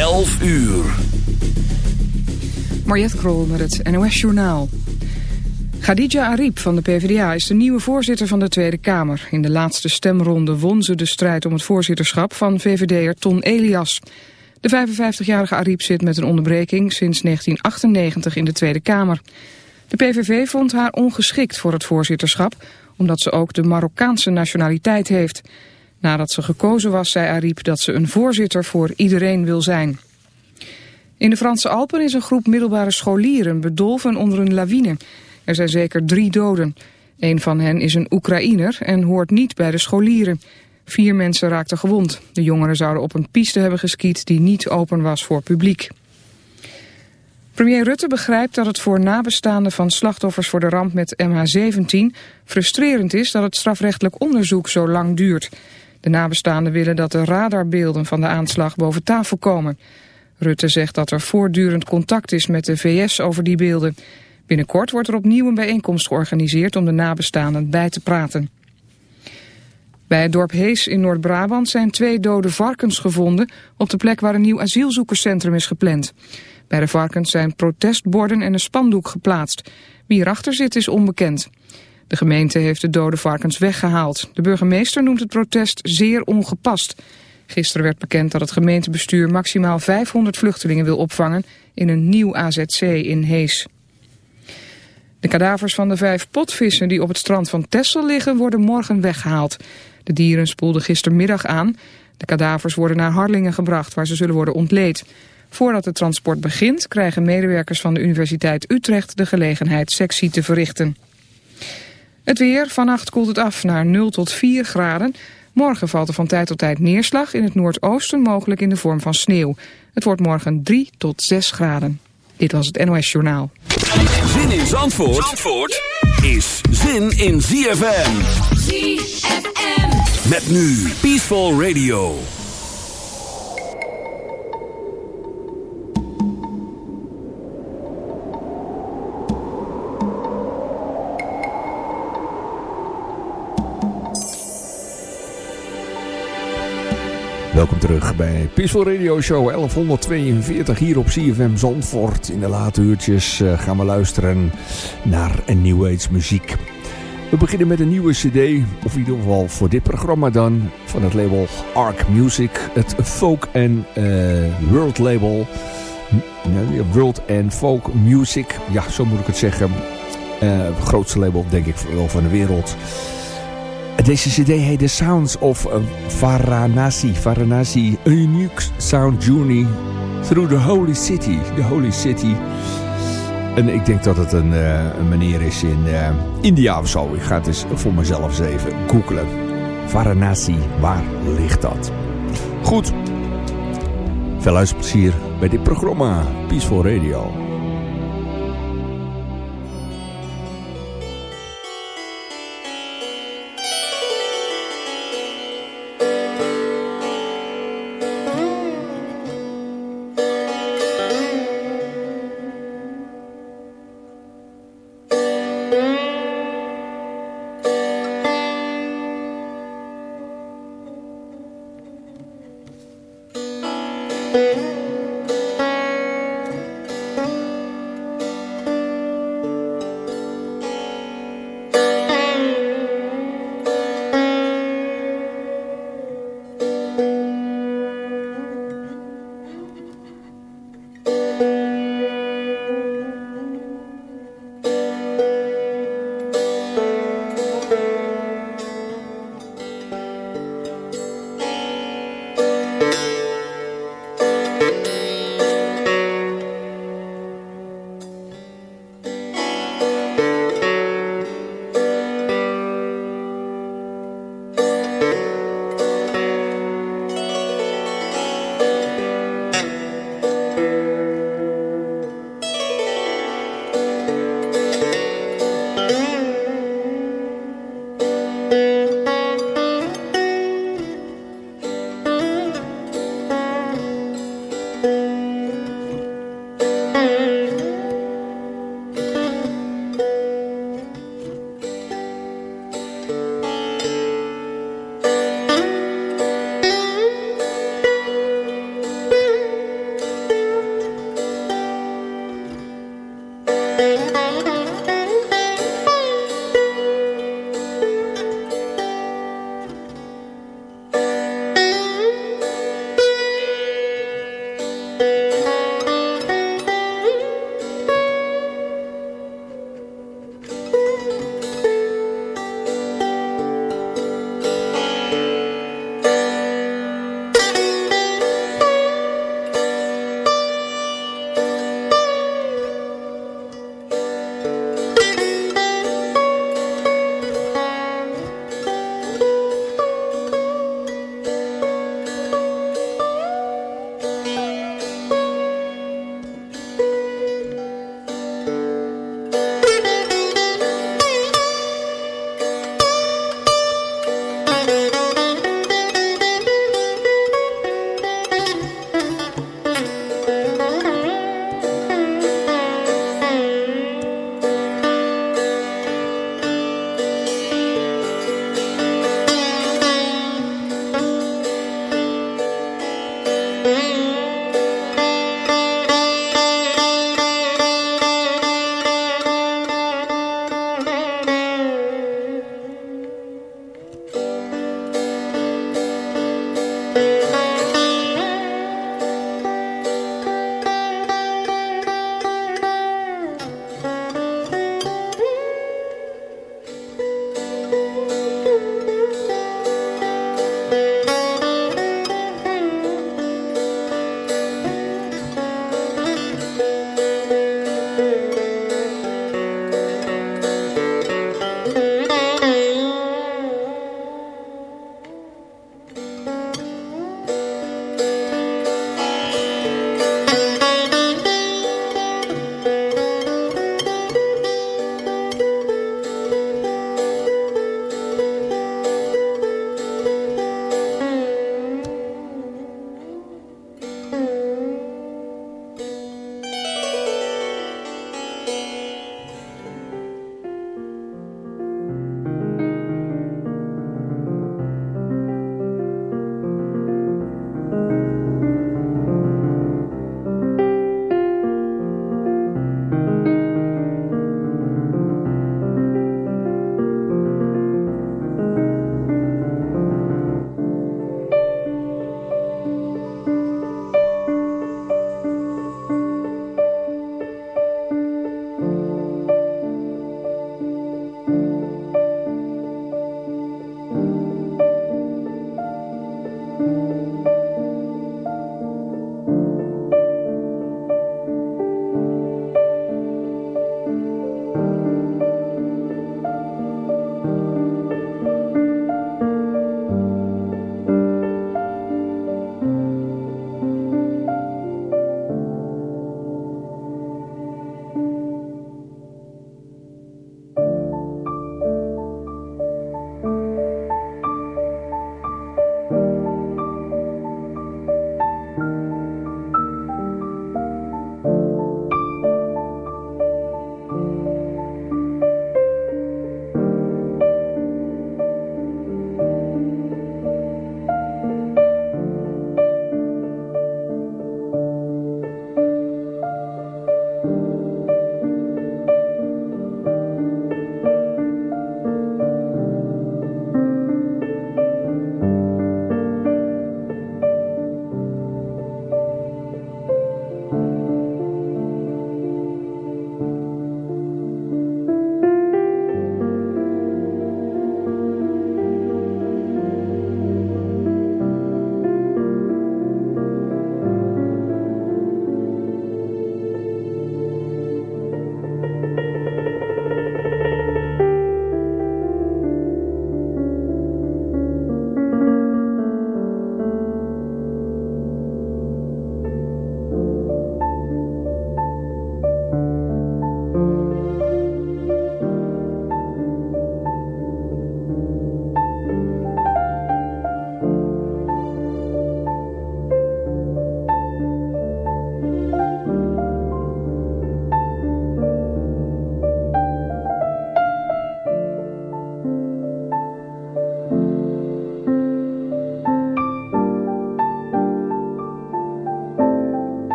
11 uur. Mariette Krol met het NOS Journaal. Khadija Ariep van de PvdA is de nieuwe voorzitter van de Tweede Kamer. In de laatste stemronde won ze de strijd om het voorzitterschap van VVD'er Ton Elias. De 55-jarige Ariep zit met een onderbreking sinds 1998 in de Tweede Kamer. De PVV vond haar ongeschikt voor het voorzitterschap... omdat ze ook de Marokkaanse nationaliteit heeft. Nadat ze gekozen was, zei Ariep dat ze een voorzitter voor iedereen wil zijn. In de Franse Alpen is een groep middelbare scholieren bedolven onder een lawine. Er zijn zeker drie doden. Een van hen is een Oekraïner en hoort niet bij de scholieren. Vier mensen raakten gewond. De jongeren zouden op een piste hebben geskiet die niet open was voor publiek. Premier Rutte begrijpt dat het voor nabestaanden van slachtoffers voor de ramp met MH17 frustrerend is dat het strafrechtelijk onderzoek zo lang duurt. De nabestaanden willen dat de radarbeelden van de aanslag boven tafel komen. Rutte zegt dat er voortdurend contact is met de VS over die beelden. Binnenkort wordt er opnieuw een bijeenkomst georganiseerd om de nabestaanden bij te praten. Bij het dorp Hees in Noord-Brabant zijn twee dode varkens gevonden op de plek waar een nieuw asielzoekerscentrum is gepland. Bij de varkens zijn protestborden en een spandoek geplaatst. Wie erachter zit is onbekend. De gemeente heeft de dode varkens weggehaald. De burgemeester noemt het protest zeer ongepast. Gisteren werd bekend dat het gemeentebestuur maximaal 500 vluchtelingen wil opvangen in een nieuw AZC in Hees. De kadavers van de vijf potvissen die op het strand van Texel liggen worden morgen weggehaald. De dieren spoelden gistermiddag aan. De kadavers worden naar Harlingen gebracht waar ze zullen worden ontleed. Voordat het transport begint krijgen medewerkers van de Universiteit Utrecht de gelegenheid sectie te verrichten. Het weer, vannacht koelt het af naar 0 tot 4 graden. Morgen valt er van tijd tot tijd neerslag, in het noordoosten mogelijk in de vorm van sneeuw. Het wordt morgen 3 tot 6 graden. Dit was het NOS Journaal. Zin in Zandvoort, Zandvoort is zin in ZFM. ZFM. Met nu Peaceful Radio. Welkom terug bij Peaceful Radio Show 1142 hier op CFM Zandvoort. In de late uurtjes eh, gaan we luisteren naar een New Age muziek. We beginnen met een nieuwe cd, of in ieder geval voor dit programma dan, van het label Arc Music. Het folk en eh, world label. Nee, World and Folk Music, ja zo moet ik het zeggen. Eh, het grootste label denk ik wel van de wereld. Deze cd heet The Sounds of Varanasi. Varanasi, a unique sound journey through the holy city. The holy city. En ik denk dat het een, uh, een meneer is in uh, India of zo. Ik ga het eens voor mezelf eens even googlen. Varanasi, waar ligt dat? Goed. Veel luisterplezier bij dit programma Peaceful Radio.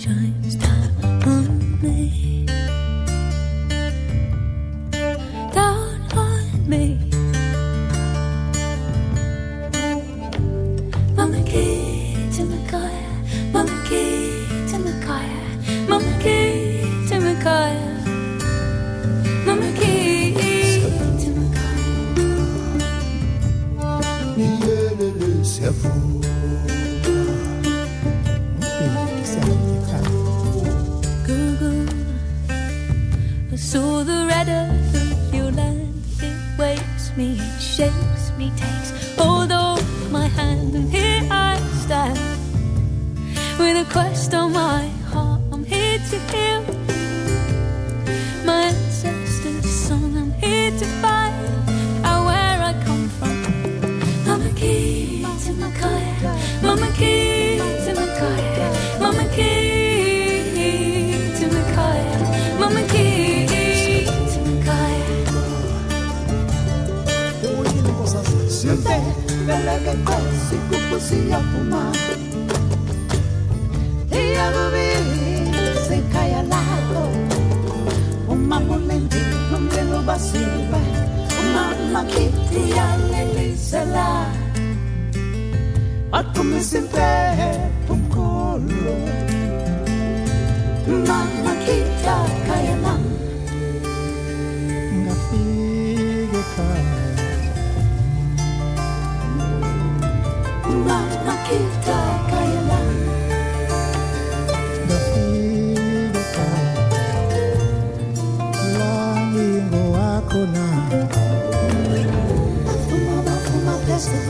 Shines down on me. as the